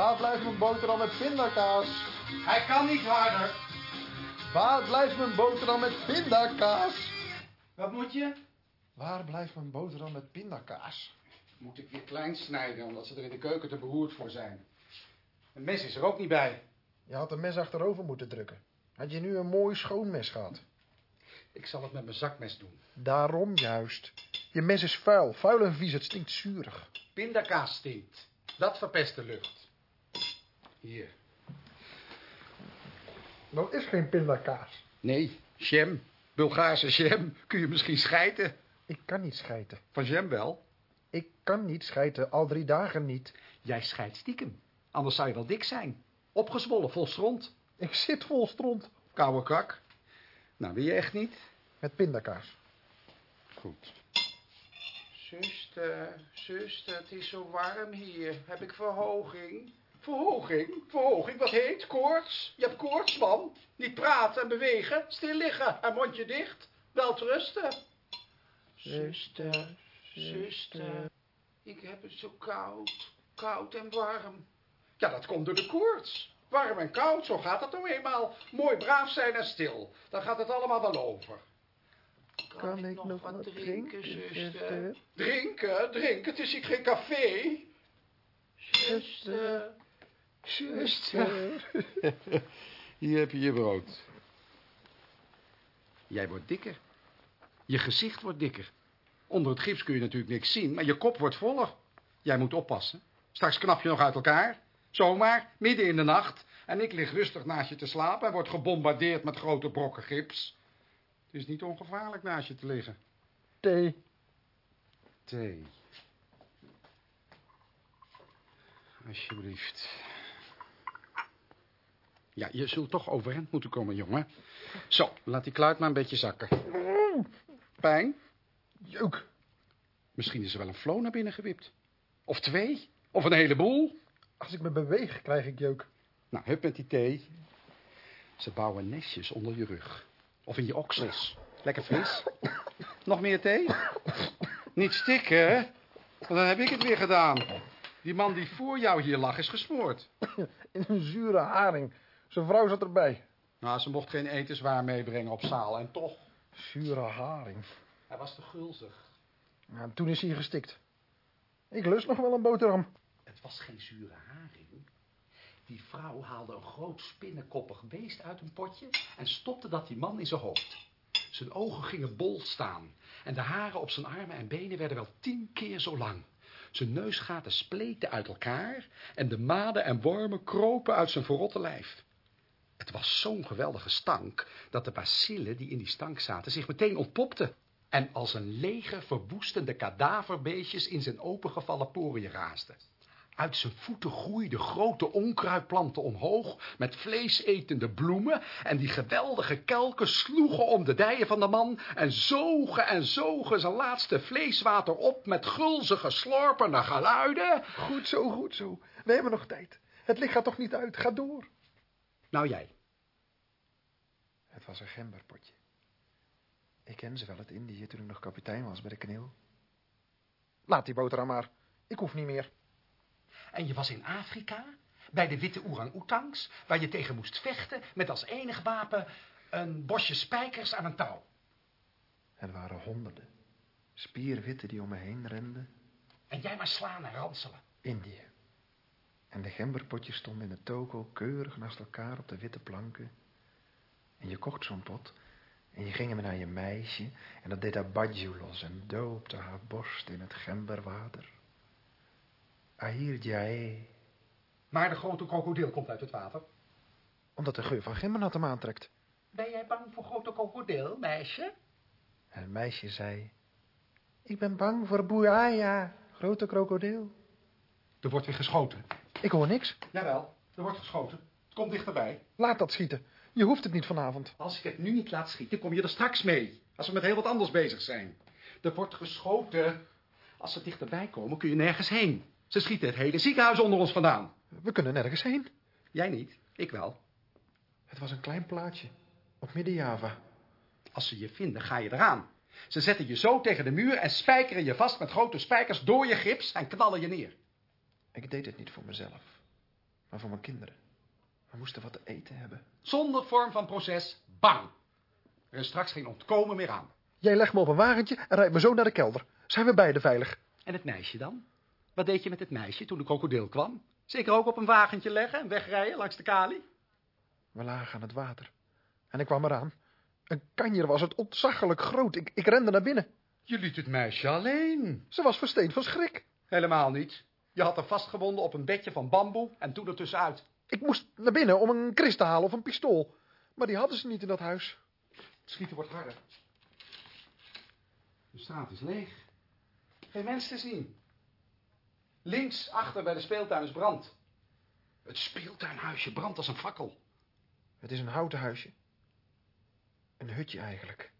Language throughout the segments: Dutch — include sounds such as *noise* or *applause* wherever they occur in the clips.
Waar blijft mijn boterham met pindakaas? Hij kan niet harder. Waar blijft mijn boterham met pindakaas? Wat moet je? Waar blijft mijn boterham met pindakaas? Moet ik weer klein snijden, omdat ze er in de keuken te beroerd voor zijn. Een mes is er ook niet bij. Je had een mes achterover moeten drukken. Had je nu een mooi schoon mes gehad. Ik zal het met mijn zakmes doen. Daarom juist. Je mes is vuil. Vuil en vies. Het stinkt zuurig. Pindakaas stinkt. Dat verpest de lucht. Hier. Dat is geen pindakaas. Nee, jam. Bulgaarse jam. Kun je misschien schijten? Ik kan niet schijten. Van jam wel. Ik kan niet schijten. Al drie dagen niet. Jij schijt stiekem. Anders zou je wel dik zijn. Opgezwollen, vol stront. Ik zit vol stront. Koude krak. Nou, wil je echt niet? Met pindakaas. Goed. Zuster, zuster, het is zo warm hier. Heb ik verhoging? Verhoging? Verhoging? Wat heet? Koorts? Je hebt koorts, man. Niet praten en bewegen. Stil liggen en mondje dicht. Wel te rusten. Zuster, zuster. Ik heb het zo koud. Koud en warm. Ja, dat komt door de koorts. Warm en koud, zo gaat het nou eenmaal. Mooi braaf zijn en stil. Dan gaat het allemaal wel over. Kan, ik, nog wat drinken, zuster? Drinken, drinken, het is hier geen café. Zuster, zuster. *laughs* Hier heb je je brood. Jij wordt dikker. Je gezicht wordt dikker. Onder het gips kun je natuurlijk niks zien, maar je kop wordt voller. Jij moet oppassen. Straks knap je nog uit elkaar. Zomaar, midden in de nacht. En ik lig rustig naast je te slapen en word gebombardeerd met grote brokken gips. Het is niet ongevaarlijk naast je te liggen. Thee. Thee. Alsjeblieft. Ja, je zult toch overeind moeten komen, jongen. Zo, laat die kluit maar een beetje zakken. Pijn? Jeuk. Misschien is er wel een flow naar binnen gewipt. Of twee. Of een heleboel. Als ik me beweeg, krijg ik jeuk. Nou, hup met die thee. Ze bouwen nestjes onder je rug. Of in je oksels. Lekker fris. Nog meer thee? Niet stikken, hè? Want dan heb ik het weer gedaan. Die man die voor jou hier lag is gesmoord. In een zure haring. Zijn vrouw zat erbij. Nou, ze mocht geen etenswaar meebrengen op zaal. En toch, Zure haring. hij was te gulzig. Ja, toen is hij gestikt. Ik lust nog wel een boterham. Het was geen zure haring. Die vrouw haalde een groot spinnenkoppig beest uit een potje... en stopte dat die man in zijn hoofd. Zijn ogen gingen bol staan... en de haren op zijn armen en benen werden wel tien keer zo lang. Zijn neusgaten spleten uit elkaar... en de maden en wormen kropen uit zijn verrotte lijf. Het was zo'n geweldige stank... dat de bacillen die in die stank zaten zich meteen ontpopten... en als een leger verwoestende kadaverbeestjes in zijn opengevallen poriën raasden. Uit zijn voeten groeiden grote onkruidplanten omhoog... met vleesetende bloemen... en die geweldige kelken sloegen om de dijen van de man... en zogen en zogen zijn laatste vleeswater op... met gulzige, slorpende geluiden. Goed zo, goed zo. We hebben nog tijd. Het licht gaat toch niet uit. Ga door. Nou, jij. Het was een gemberpotje. Ik ken ze wel uit Indië toen ik nog kapitein was bij de kneel. Laat die boterham maar. Ik hoef niet meer. En je was in Afrika, bij de witte orang-oetangs... waar je tegen moest vechten met als enig wapen... een bosje spijkers aan een touw. Er waren honderden. Spierwitte die om me heen renden. En jij maar slaan en ranselen. Indië. En de gemberpotjes stonden in de toko keurig naast elkaar op de witte planken. En je kocht zo'n pot en je ging hem naar je meisje en dat deed haar badju los en doopte haar borst in het gemberwater. Ahir jae, Maar de grote krokodil komt uit het water. omdat de geur van gembernat hem aantrekt. Ben jij bang voor grote krokodil, meisje? En het meisje zei, ik ben bang voor Boeia, grote krokodil. Er wordt weer geschoten. Ik hoor niks. Jawel, er wordt geschoten. Het komt dichterbij. Laat dat schieten. Je hoeft het niet vanavond. Als ik het nu niet laat schieten, kom je er straks mee. Als we met heel wat anders bezig zijn. Er wordt geschoten. Als ze dichterbij komen, kun je nergens heen. Ze schieten het hele ziekenhuis onder ons vandaan. We kunnen nergens heen. Jij niet, ik wel. Het was een klein plaatsje. Op Midden-Java. Als ze je vinden, ga je eraan. Ze zetten je zo tegen de muur en spijkeren je vast met grote spijkers door je gips en knallen je neer. Ik deed het niet voor mezelf. Maar voor mijn kinderen. We moesten wat te eten hebben. Zonder vorm van proces, bang. Er is straks geen ontkomen meer aan. Jij legt me op een wagentje en rijdt me zo naar de kelder. Zijn we beide veilig? En het meisje dan? Wat deed je met het meisje toen de krokodil kwam? Zeker ook op een wagentje leggen en wegrijden langs de kali? We lagen aan het water. En ik kwam eraan. Een kanjer was het ontzaglijk groot. Ik, ik rende naar binnen. Je liet het meisje alleen. Ze was versteend van schrik. Helemaal niet. Je had haar vastgebonden op een bedje van bamboe en toen er tussenuit. Ik moest naar binnen om een kris te halen of een pistool. Maar die hadden ze niet in dat huis. Het schieten wordt harder. De straat is leeg. Geen mens te zien. Links achter bij de speeltuin is brand. Het speeltuinhuisje brandt als een fakkel. Het is een houten huisje. Een hutje eigenlijk.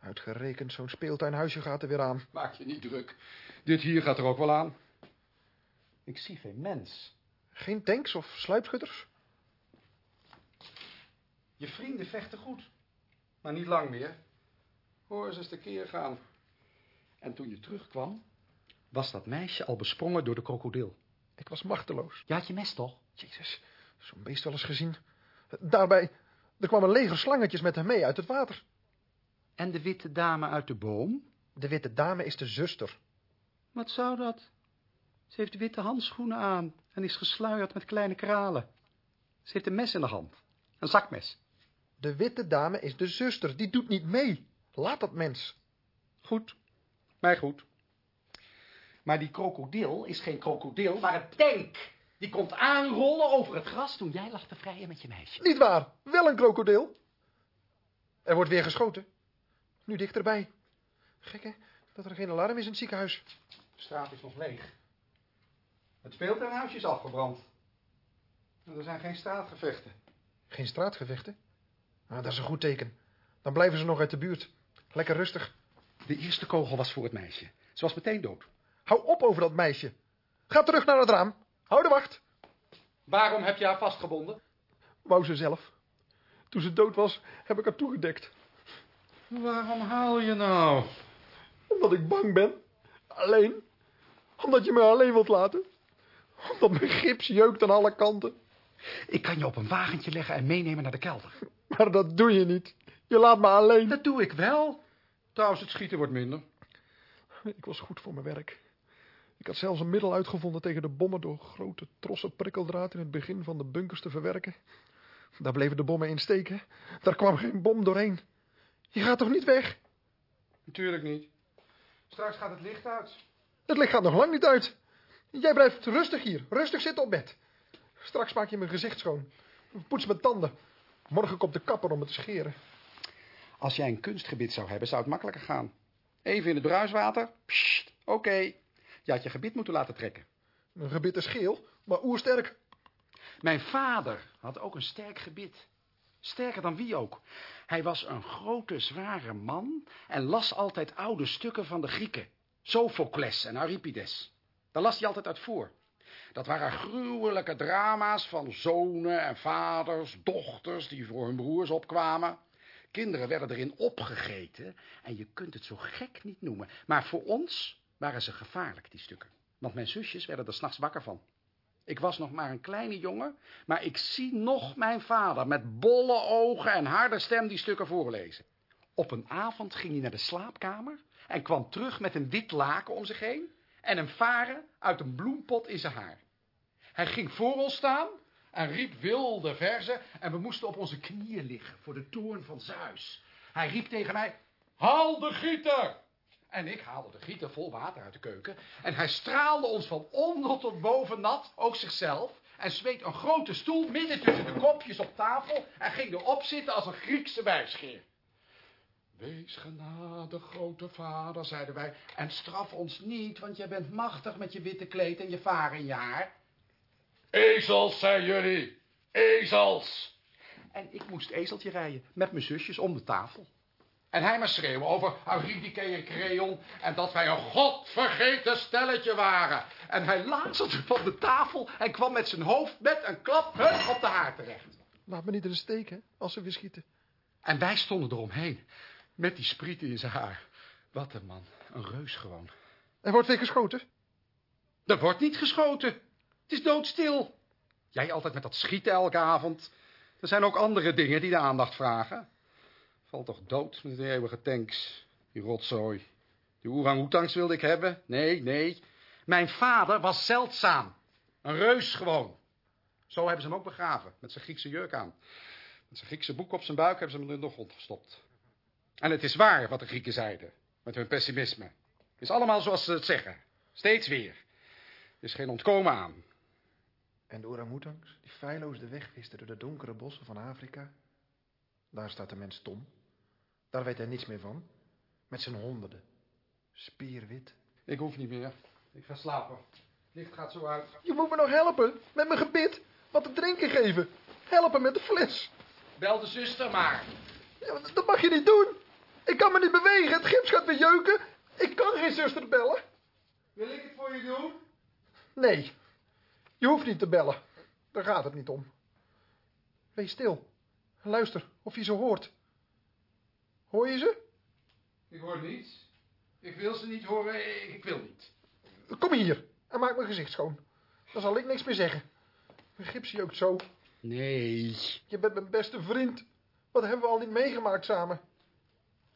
Uitgerekend zo'n speeltuinhuisje gaat er weer aan. Maak je niet druk. Dit hier gaat er ook wel aan. Ik zie geen mens. Geen tanks of sluipschutters? Je vrienden vechten goed. Maar niet lang meer. Hoor ze eens de keer gaan. En toen je terugkwam, was dat meisje al besprongen door de krokodil. Ik was machteloos. Je had je mes toch? Jezus, zo'n beest wel eens gezien. Daarbij, er kwam een leger slangetjes met hem mee uit het water. En de witte dame uit de boom? De witte dame is de zuster. Wat zou dat? Ze heeft witte handschoenen aan en is gesluierd met kleine kralen. Ze heeft een mes in de hand. Een zakmes. De witte dame is de zuster, die doet niet mee. Laat dat mens. Goed. Mij goed. Maar die krokodil is geen krokodil, maar een tank. Die komt aanrollen over het gras toen jij lag te vrijen met je meisje. Niet waar, wel een krokodil. Er wordt weer geschoten. Nu dichterbij. Gek hè, dat er geen alarm is in het ziekenhuis. De straat is nog leeg. Het speeltuinhuisje is afgebrand. En er zijn geen straatgevechten. Geen straatgevechten? Nou, dat is een goed teken. Dan blijven ze nog uit de buurt. Lekker rustig. De eerste kogel was voor het meisje. Ze was meteen dood. Hou op over dat meisje. Ga terug naar het raam. Hou de wacht. Waarom heb je haar vastgebonden? Wou ze zelf. Toen ze dood was, heb ik haar toegedekt. Waarom haal je nou? Omdat ik bang ben. Alleen. Omdat je me alleen wilt laten. *laughs* Omdat mijn gips jeukt aan alle kanten. Ik kan je op een wagentje leggen en meenemen naar de kelder. *laughs* Maar dat doe je niet. Je laat me alleen. Dat doe ik wel. Trouwens, het schieten wordt minder. *laughs* Ik was goed voor mijn werk. Ik had zelfs een middel uitgevonden tegen de bommen door grote trossen prikkeldraad in het begin van de bunkers te verwerken. Daar bleven de bommen in steken. Daar kwam geen bom doorheen. Je gaat toch niet weg? Natuurlijk niet. Straks gaat het licht uit. Het licht gaat nog lang niet uit. Jij blijft rustig hier, rustig zitten op bed. Straks maak je mijn gezicht schoon. Poets mijn tanden. Morgen komt de kapper om het te scheren. Als jij een kunstgebit zou hebben, zou het makkelijker gaan. Even in het bruiswater. Pssst, oké. Je had je gebit moeten laten trekken. Een gebit is geel, maar oersterk. Mijn vader had ook een sterk gebit. Sterker dan wie ook. Hij was een grote, zware man en las altijd oude stukken van de Grieken. Sophocles en Euripides. Daar las hij altijd uit voor. Dat waren gruwelijke drama's van zonen en vaders, dochters die voor hun broers opkwamen. Kinderen werden erin opgegeten en je kunt het zo gek niet noemen. Maar voor ons waren ze gevaarlijk, die stukken. Want mijn zusjes werden er s'nachts wakker van. Ik was nog maar een kleine jongen, maar ik zie nog mijn vader met bolle ogen en harde stem die stukken voorlezen. Op een avond ging hij naar de slaapkamer en kwam terug met een wit laken om zich heen en een varen uit een bloempot in zijn haar. Hij ging voor ons staan en riep wilde verzen en we moesten op onze knieën liggen voor de toorn van Zeus. Hij riep tegen mij, haal de gieter! En ik haalde de gieter vol water uit de keuken en hij straalde ons van onder tot boven nat, ook zichzelf, en smeet een grote stoel midden tussen de kopjes op tafel en ging erop zitten als een Griekse wijsgeer. Wees genadig, grote vader, zeiden wij, en straf ons niet, want jij bent machtig met je witte kleed en je varen in je haar. Ezels, zijn jullie, ezels! En ik moest ezeltje rijden, met mijn zusjes om de tafel. En hij maar schreeuwen over Eurydice en Creon en dat wij een godvergeten stelletje waren. En hij lazerde van de tafel en kwam met zijn hoofd met een klap hup op de haar terecht. Laat me niet in de steek, hè, als ze weer schieten. En wij stonden eromheen, met die sprieten in zijn haar. Wat een man, een reus gewoon. Er wordt weer geschoten. Er wordt niet geschoten. Het is doodstil. Jij altijd met dat schieten elke avond. Er zijn ook andere dingen die de aandacht vragen. Valt toch dood met die eeuwige tanks. Die rotzooi. Die orang-oetangs wilde ik hebben. Nee, nee. Mijn vader was zeldzaam. Een reus gewoon. Zo hebben ze hem ook begraven. Met zijn Griekse jurk aan. Met zijn Griekse boek op zijn buik hebben ze hem in de grond gestopt. En het is waar wat de Grieken zeiden. Met hun pessimisme. Het is allemaal zoals ze het zeggen. Steeds weer. Er is geen ontkomen aan. En de orang-oetangs, die feilloos de weg wisten door de donkere bossen van Afrika. Daar staat de mens Tom. Daar weet hij niets meer van. Met zijn honderden. Spierwit. Ik hoef niet meer. Ik ga slapen. Licht gaat zo uit. Je moet me nog helpen. Met mijn gebit. Wat te drinken geven. Helpen met de fles. Bel de zuster maar. Ja, maar dat mag je niet doen. Ik kan me niet bewegen. Het gips gaat weer jeuken. Ik kan geen zuster bellen. Wil ik het voor je doen? Nee. Je hoeft niet te bellen. Daar gaat het niet om. Wees stil. Luister of je ze hoort. Hoor je ze? Ik hoor niets. Ik wil ze niet horen. Ik wil niet. Kom hier en maak mijn gezicht schoon. Dan zal ik niks meer zeggen. Mijn gips jeukt zo. Nee. Je bent mijn beste vriend. Wat hebben we al niet meegemaakt samen?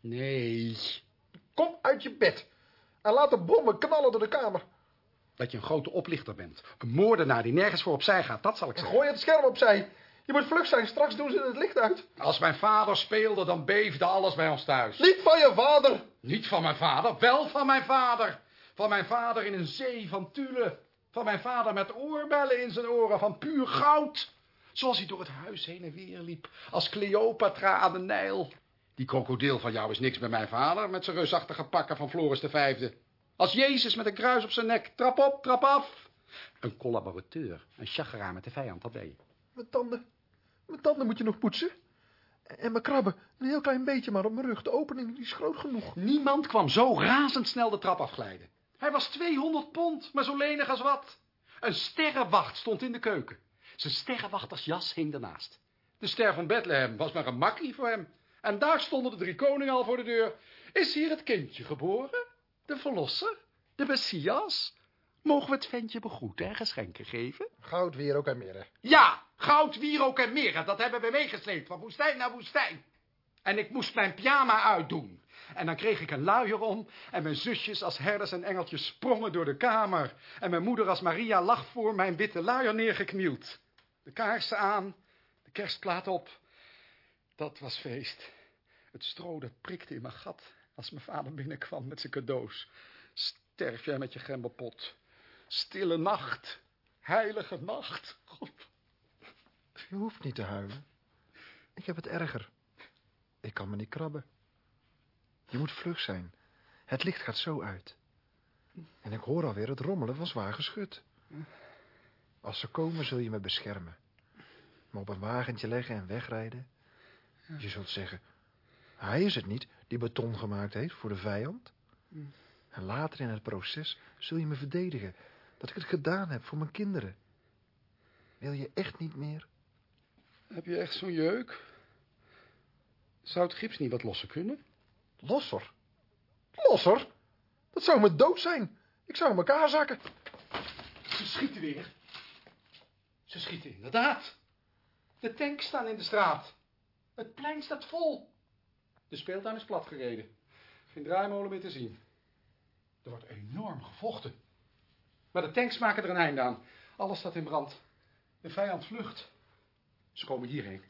Nee. Kom uit je bed. En laat de bommen knallen door de kamer. Dat je een grote oplichter bent. Een moordenaar die nergens voor opzij gaat. Dat zal ik En zeggen. gooi het scherm opzij. Je moet vlug zijn. Straks doen ze het licht uit. Als mijn vader speelde, dan beefde alles bij ons thuis. Niet van je vader. Niet van mijn vader, wel van mijn vader. Van mijn vader in een zee van tulle. Van mijn vader met oorbellen in zijn oren van puur goud. Zoals hij door het huis heen en weer liep. Als Cleopatra aan de Nijl. Die krokodil van jou is niks bij mijn vader met zijn reusachtige pakken van Floris de Vijfde. Als Jezus met een kruis op zijn nek. Trap op, trap af. Een collaborateur, een chageraar met de vijand, dat ben je. Mijn tanden. Mijn tanden moet je nog poetsen. En mijn krabben. Een heel klein beetje maar op mijn rug. De opening die is groot genoeg. Niemand kwam zo razendsnel de trap afglijden. Hij was 200 pond, maar zo lenig als wat. Een sterrenwacht stond in de keuken. Zijn sterrenwachtersjas hing ernaast. De ster van Bethlehem was maar een makkie voor hem. En daar stonden de drie koningen al voor de deur. Is hier het kindje geboren? De verlosser? De Messias? Mogen we het ventje begroeten en geschenken geven? Goud, weer ook en midden. Ja, goud, wierook en mirre, dat hebben we meegesleept van woestijn naar woestijn. En ik moest mijn pyjama uitdoen. En dan kreeg ik een luier om en mijn zusjes als herders en engeltjes sprongen door de kamer. En mijn moeder als Maria lag voor mijn witte luier neergeknield. De kaarsen aan, de kerstplaat op. Dat was feest. Het stro dat prikte in mijn gat als mijn vader binnenkwam met zijn cadeaus. Sterf jij met je gemberpot. Stille nacht, heilige nacht. God. Je hoeft niet te huilen. Ik heb het erger. Ik kan me niet krabben. Je moet vlug zijn. Het licht gaat zo uit. En ik hoor alweer het rommelen van zwaar geschut. Als ze komen zul je me beschermen. Me op een wagentje leggen en wegrijden. Je zult zeggen, hij is het niet die beton gemaakt heeft voor de vijand. En later in het proces zul je me verdedigen dat ik het gedaan heb voor mijn kinderen. Wil je echt niet meer? Heb je echt zo'n jeuk? Zou het gips niet wat losser kunnen? Losser? Losser? Dat zou me dood zijn. Ik zou in elkaar zakken. Ze schieten weer. Ze schieten inderdaad. De tanks staan in de straat. Het plein staat vol. De speeltuin is platgereden. Geen draaimolen meer te zien. Er wordt enorm gevochten. Maar de tanks maken er een einde aan. Alles staat in brand. De vijand vlucht. Ze komen hierheen.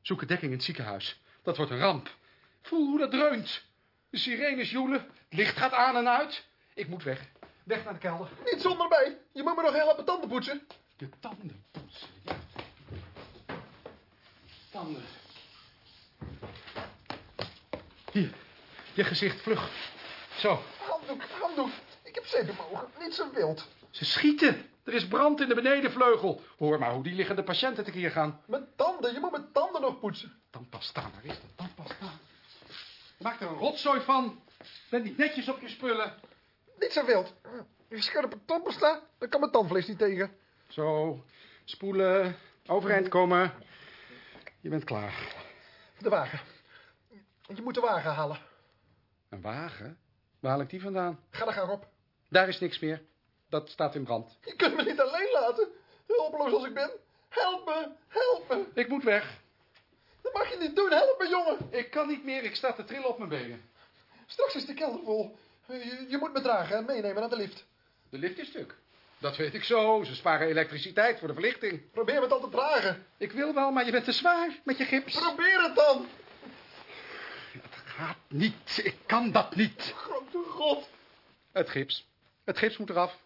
Zoeken dekking in het ziekenhuis. Dat wordt een ramp. Voel hoe dat dreunt. De sirenes joelen. Het licht gaat aan en uit. Ik moet weg. Weg naar de kelder. Niet zonder mij. Je moet me nog helpen tanden poetsen. De tanden poetsen. Tanden. Hier. Je gezicht vlug. Zo. Handdoek, handdoek. Ik heb zenuwmogen. Niet zo wild. Ze schieten. Er is brand in de benedenvleugel. Hoor maar hoe die liggende patiënten tekeer gaan. Mijn tanden. Je moet mijn tanden nog poetsen. Tandpasta, waar is dat? Tandpasta. Je maakt er een rotzooi van. Ben niet netjes op je spullen. Niet zo wild. Je scherpe tandpasta. Dan kan mijn tandvlees niet tegen. Zo. Spoelen. Overeind komen. Je bent klaar. De wagen. Je moet de wagen halen. Een wagen? Waar haal ik die vandaan? Ga er gaan op. Daar is niks meer. Dat staat in brand. Je kunt me niet alleen laten. Hulpeloos als ik ben. Help me, help me. Ik moet weg. Dat mag je niet doen, help me, jongen. Ik kan niet meer, ik sta te trillen op mijn benen. Straks is de kelder vol. Je, je moet me dragen en meenemen naar de lift. De lift is stuk. Dat weet ik zo. Ze sparen elektriciteit voor de verlichting. Probeer me dan te dragen. Ik wil wel, maar je bent te zwaar met je gips. Probeer het dan. Gaat niet. Ik kan dat niet. Grote god. Het gips. Het gips moet eraf.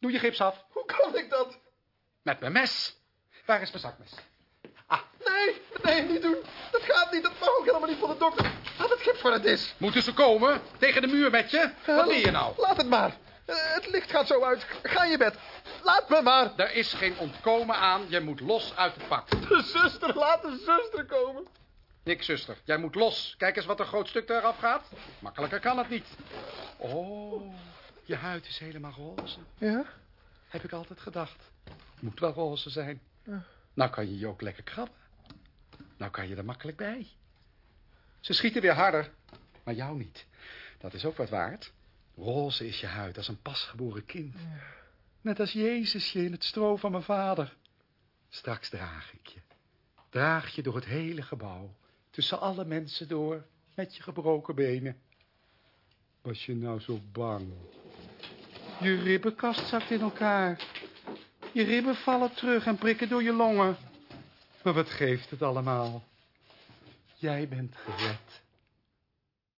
Doe je gips af. Hoe kan ik dat? Met mijn mes. Waar is mijn zakmes? Ah, Nee, nee, niet doen. Dat gaat niet. Dat mag ook helemaal niet van de dokter. Laat het gips waar het is. moeten ze komen? Tegen de muur met je? Wat wil je nou? Laat het maar. Eh, het licht gaat zo uit. Ga in je bed. Laat me maar. Er is geen ontkomen aan. Je moet los uit het pak. De zuster, laat de zuster komen. Niks, zuster. Jij moet los. Kijk eens wat een groot stuk eraf gaat. Makkelijker kan het niet. Oh, je huid is helemaal roze. Ja? Heb ik altijd gedacht. Moet wel roze zijn. Ja. Nou kan je je ook lekker krabben. Nou kan je er makkelijk bij. Ze schieten weer harder. Maar jou niet. Dat is ook wat waard. Roze is je huid als een pasgeboren kind. Net als Jezusje in het stro van mijn vader. Straks draag ik je. Draag je door het hele gebouw. Tussen alle mensen door. Met je gebroken benen. Was je nou zo bang? Je ribbenkast zakt in elkaar. Je ribben vallen terug en prikken door je longen. Maar wat geeft het allemaal? Jij bent gered.